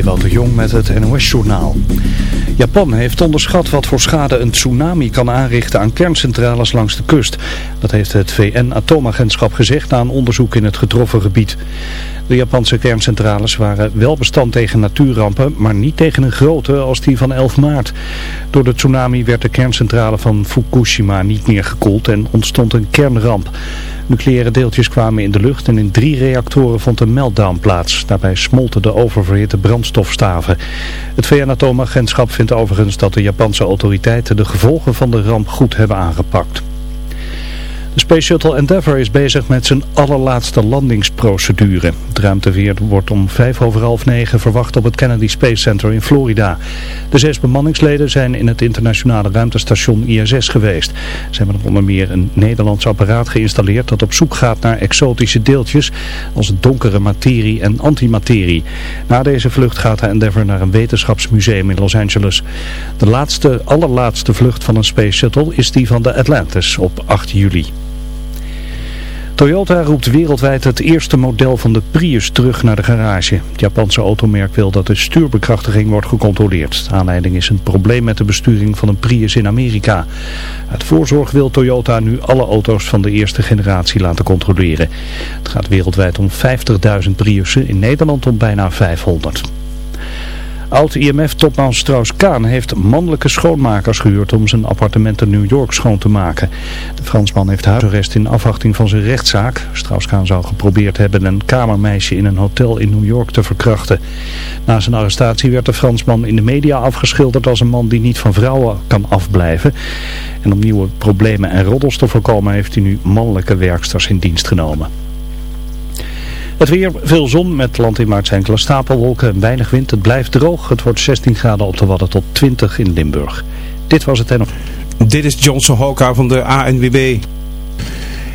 Ewout de Jong met het NOS-journaal. Japan heeft onderschat wat voor schade een tsunami kan aanrichten aan kerncentrales langs de kust. Dat heeft het VN-atoomagentschap gezegd na een onderzoek in het getroffen gebied. De Japanse kerncentrales waren wel bestand tegen natuurrampen, maar niet tegen een grote als die van 11 maart. Door de tsunami werd de kerncentrale van Fukushima niet meer gekoeld en ontstond een kernramp. Nucleaire deeltjes kwamen in de lucht en in drie reactoren vond een meltdown plaats. Daarbij smolten de oververhitte brandstofstaven. Het VN-atoomagentschap vindt overigens dat de Japanse autoriteiten de gevolgen van de ramp goed hebben aangepakt. De Space Shuttle Endeavour is bezig met zijn allerlaatste landingsprocedure. Het ruimteveer wordt om vijf over half negen verwacht op het Kennedy Space Center in Florida. De zes bemanningsleden zijn in het internationale ruimtestation ISS geweest. Ze hebben onder meer een Nederlands apparaat geïnstalleerd dat op zoek gaat naar exotische deeltjes als donkere materie en antimaterie. Na deze vlucht gaat de Endeavour naar een wetenschapsmuseum in Los Angeles. De laatste, allerlaatste vlucht van een Space Shuttle is die van de Atlantis op 8 juli. Toyota roept wereldwijd het eerste model van de Prius terug naar de garage. Het Japanse automerk wil dat de stuurbekrachtiging wordt gecontroleerd. Aanleiding is een probleem met de besturing van een Prius in Amerika. Uit voorzorg wil Toyota nu alle auto's van de eerste generatie laten controleren. Het gaat wereldwijd om 50.000 Priussen, in Nederland om bijna 500. Oud-IMF-topman Strauss-Kaan heeft mannelijke schoonmakers gehuurd om zijn appartement in New York schoon te maken. De Fransman heeft huisarrest in afwachting van zijn rechtszaak. Strauss-Kaan zou geprobeerd hebben een kamermeisje in een hotel in New York te verkrachten. Na zijn arrestatie werd de Fransman in de media afgeschilderd als een man die niet van vrouwen kan afblijven. En om nieuwe problemen en roddels te voorkomen heeft hij nu mannelijke werksters in dienst genomen. Het weer, veel zon met land in maart enkele stapelwolken en weinig wind. Het blijft droog. Het wordt 16 graden op de Wadden tot 20 in Limburg. Dit was het en Dit is Johnson Hoka van de ANWB.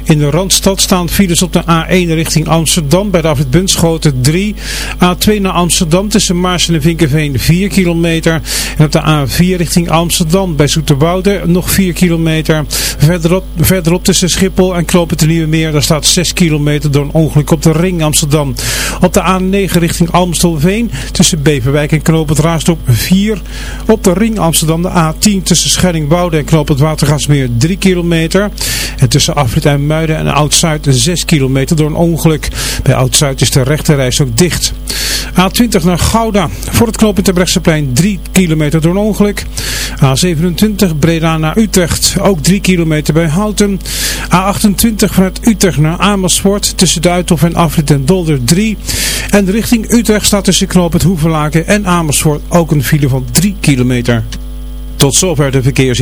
In de Randstad staan files op de A1 richting Amsterdam bij David Bunschoten 3. A2 naar Amsterdam tussen Maarsen en Vinkenveen 4 kilometer. En op de A4 richting Amsterdam bij Zoeterwoude nog 4 kilometer. Verderop, verderop tussen Schiphol en Knopen de Nieuwe Meer daar staat 6 kilometer door een ongeluk op de ring Amsterdam. Op de A9 richting Amstelveen tussen Beverwijk en Knoop het Raasdorp 4. Op de ring Amsterdam de A10 tussen Schellingwoude en Knoop het Watergasmeer 3 kilometer. En tussen Afrit en Muiden en Oud-Zuid 6 kilometer door een ongeluk. Bij Oud-Zuid is de rechterreis ook dicht. A20 naar Gouda. Voor het knooppunt Terbrechtseplein 3 kilometer door een ongeluk. A27 Breda naar Utrecht. Ook 3 kilometer bij Houten. A28 vanuit Utrecht naar Amersfoort. Tussen Duithof en Afrit en Dolder 3. En richting Utrecht staat tussen knooppunt Hoevenlaken en Amersfoort ook een file van 3 kilometer. Tot zover de verkeers.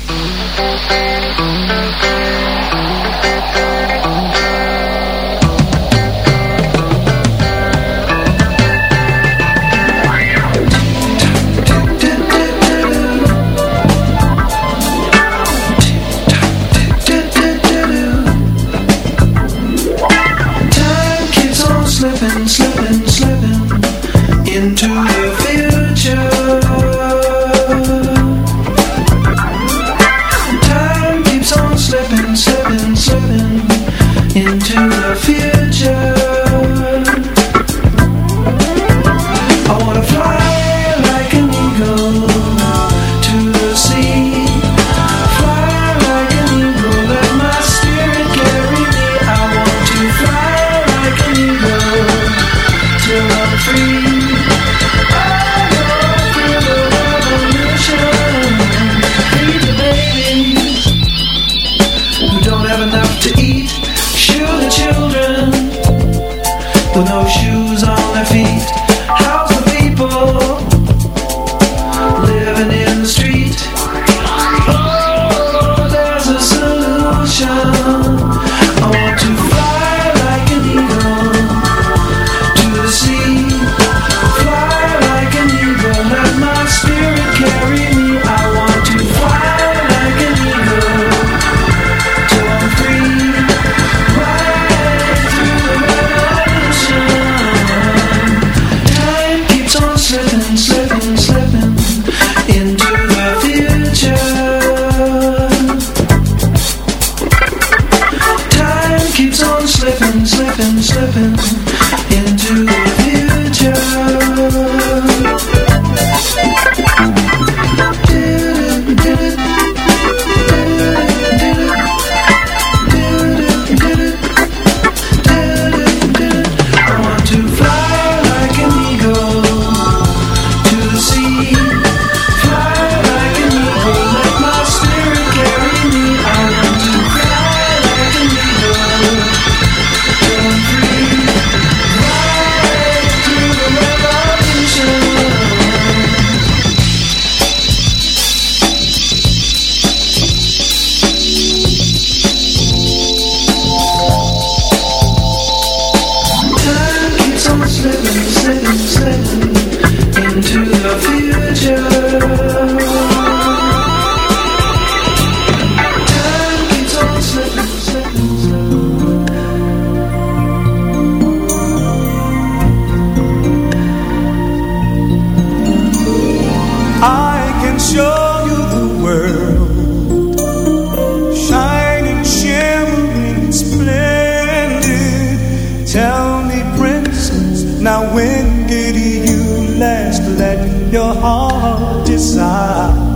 your heart desires.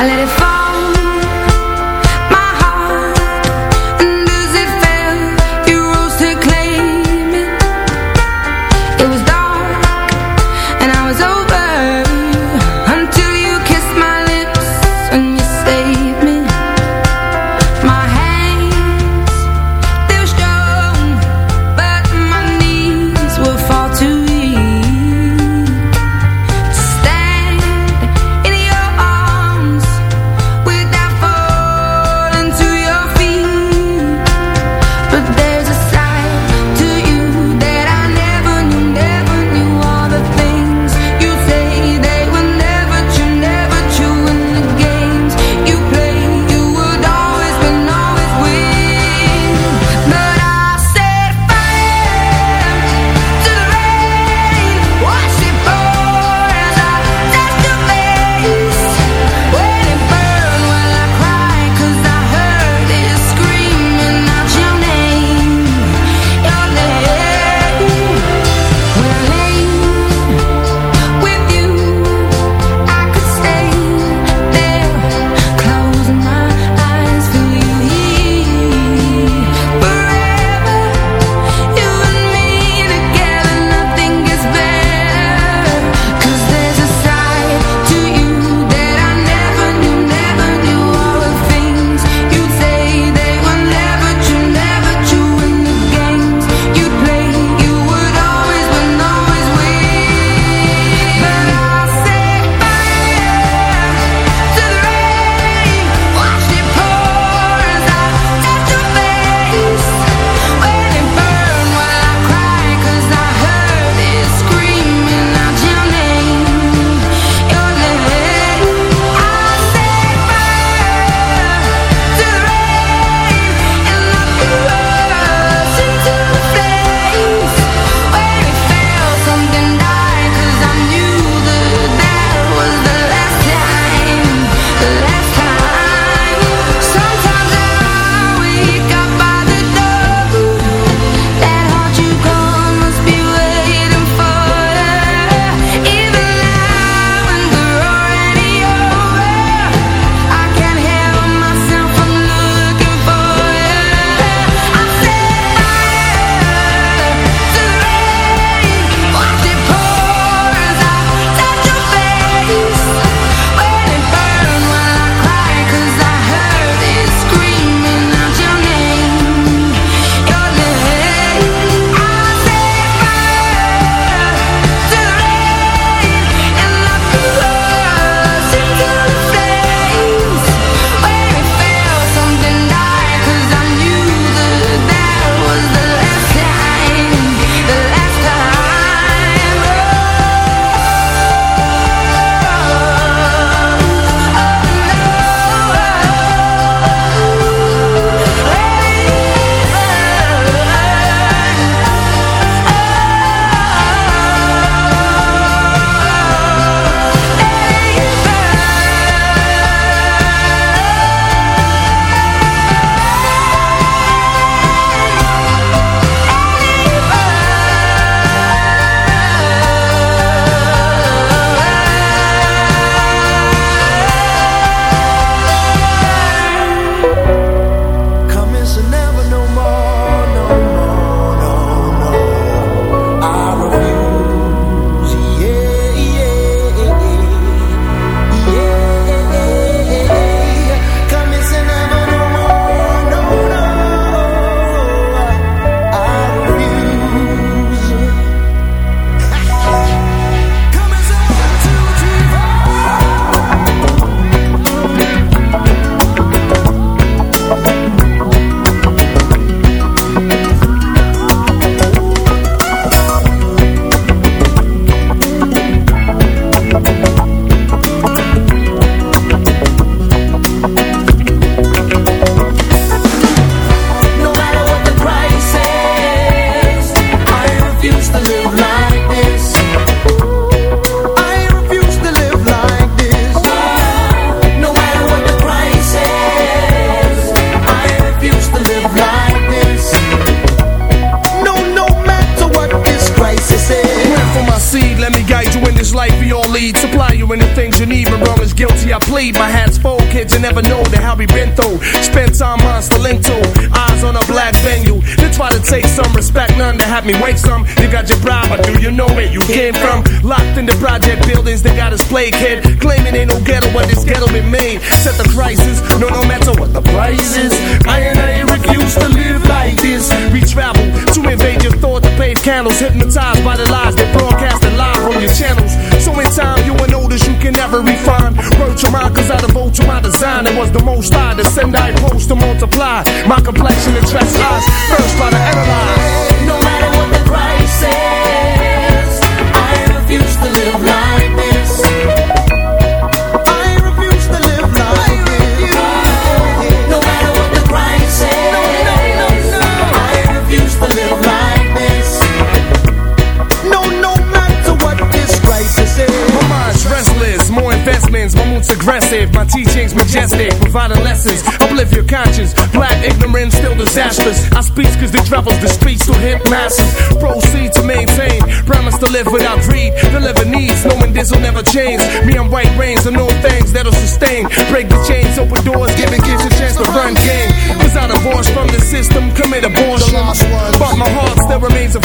I let it fall.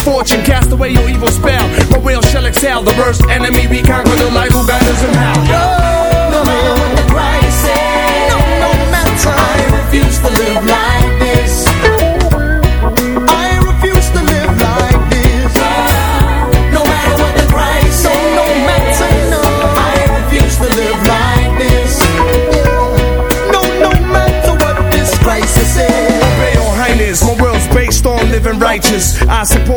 Fortune. Cast away your evil spell. My will shall exhale. The worst enemy we conquer the light who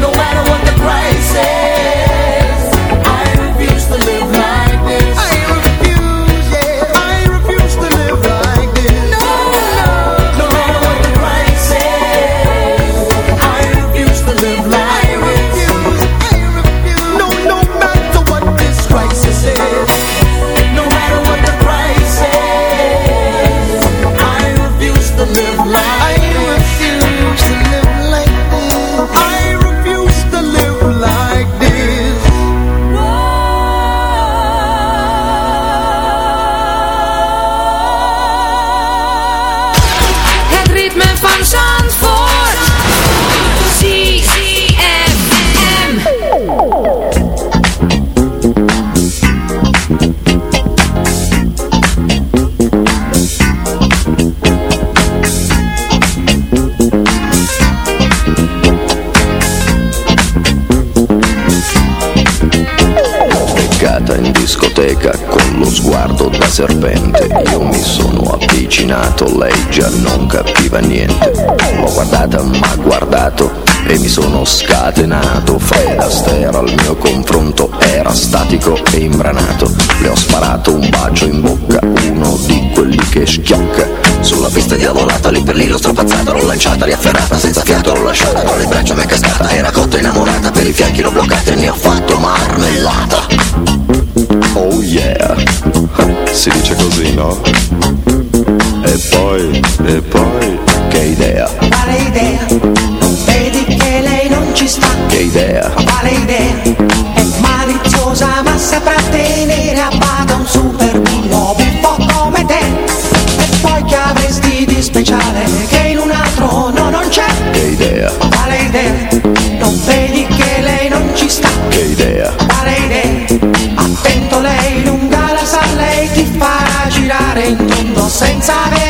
no matter what the price is. I refuse to live già non capiva niente. L'ho guardata, ma guardato e mi sono scatenato. Fred Astaire al mio confronto era statico e imbranato. Le ho sparato un bacio in bocca, uno di quelli che schiocca Sulla pista diavolata, lì per lì l'ho strapazzata L'ho lanciata, riafferrata, senza fiato l'ho lasciata. Tra le braccia mi è cascata, era cotta innamorata Per i fianchi l'ho bloccata e ne ho fatto marmellata. Oh yeah, si dice così, no? E poi, e poi, che idea? Quale idea? Non vedi che lei non ci sta? Che idea? Quale idea? È maliziosa ma saprà tenere a bada un super bullo buffo come te E poi che avresti di speciale che in un altro no non c'è? Che idea? Quale idea? Non vedi che lei non ci sta? Che idea? Senza avere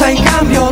hay cambio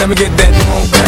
Let me get that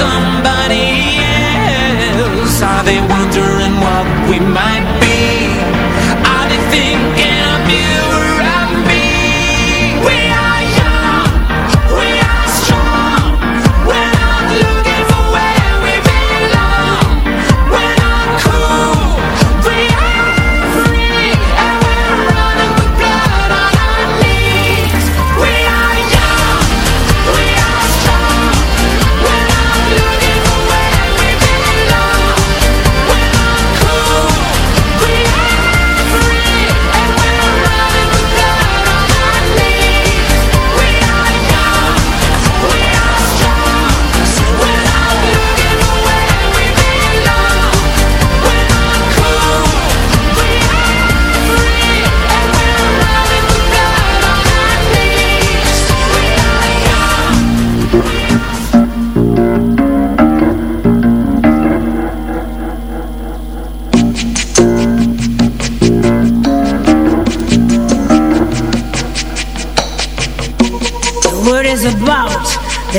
somebody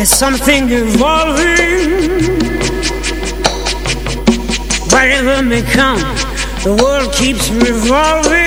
There's something evolving Whatever may come The world keeps revolving.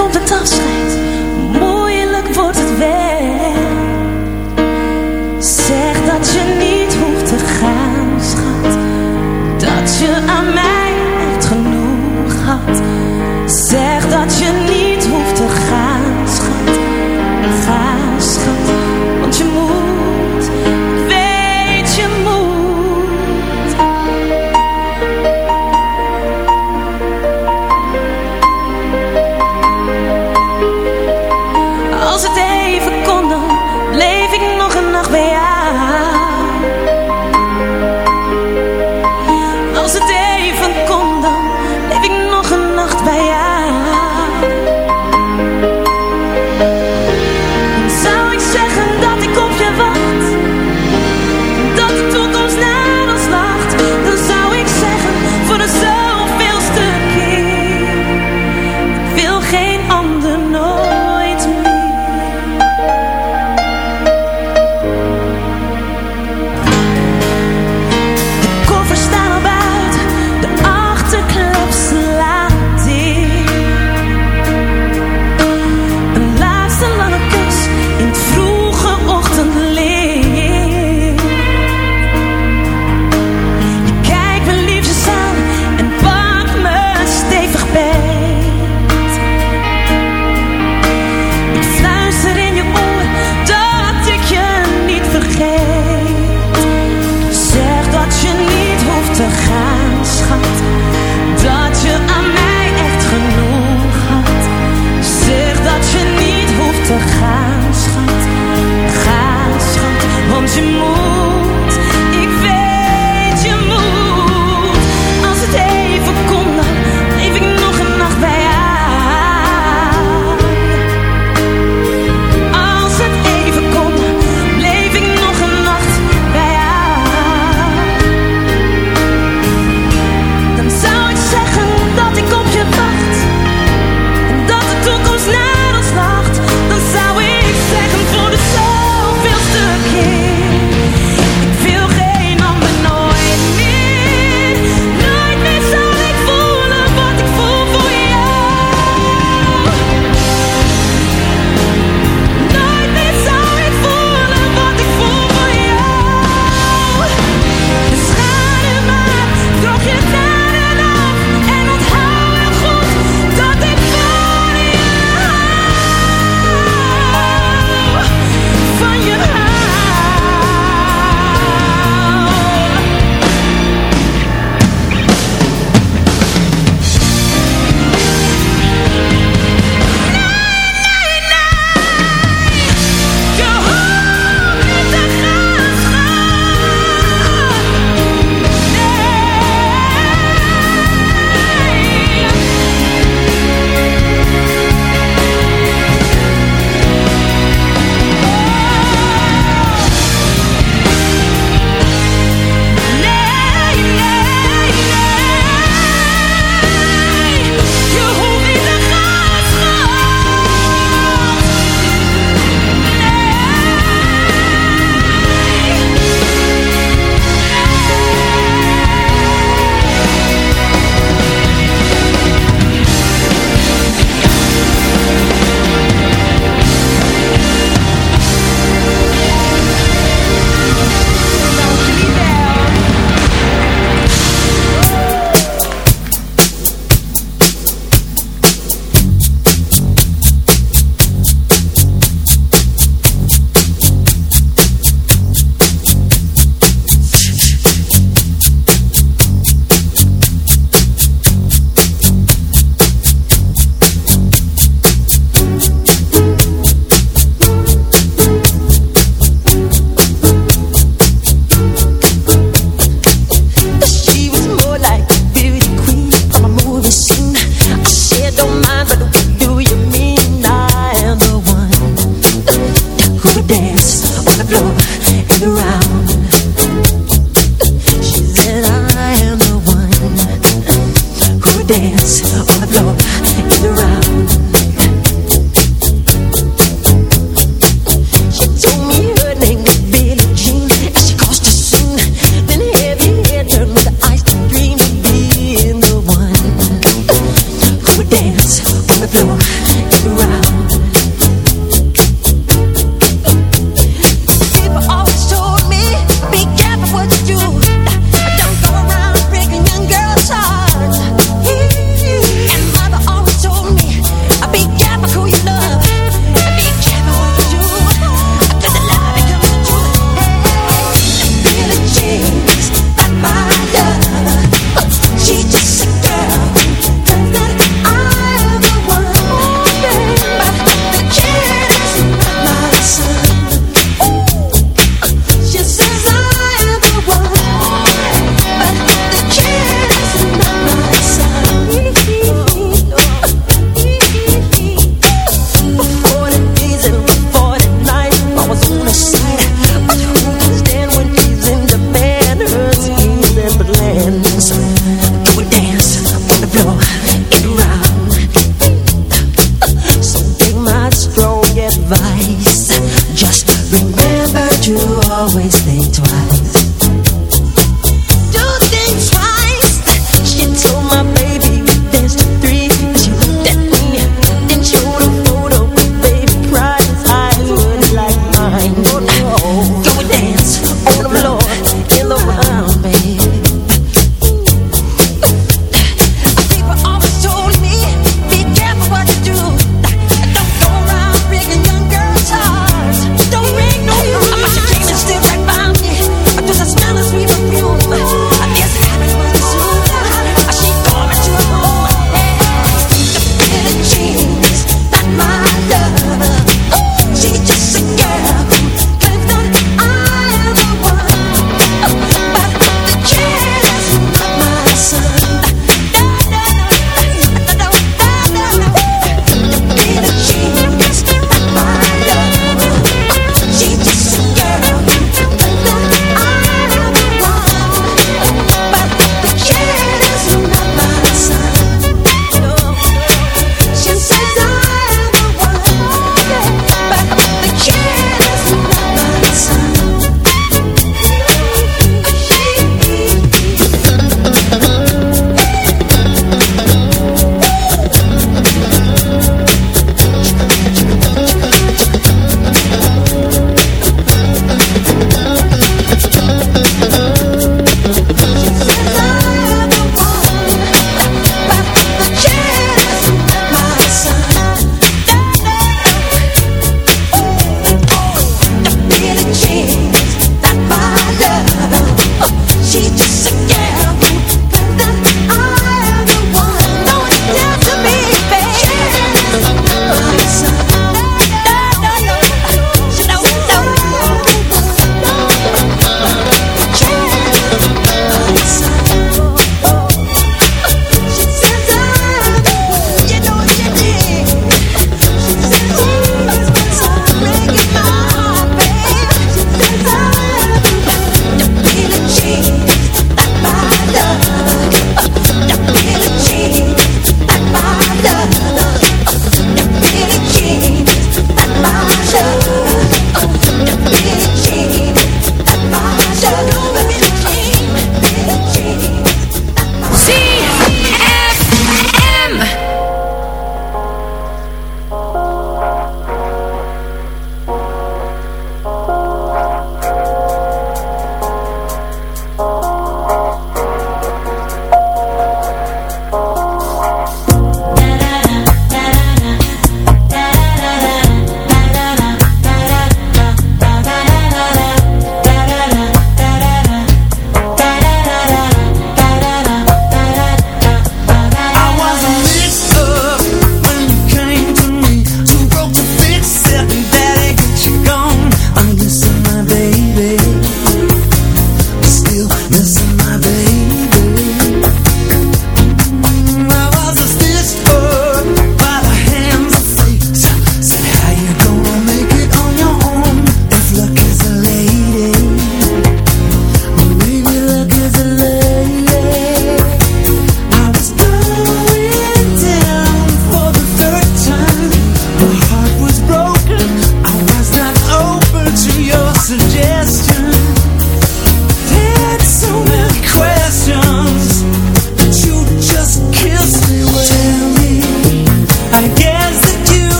komt het afscheid, moeilijk wordt het weg. Zeg dat je niet hoeft te gaan, schat, dat je aan mij.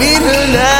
midnight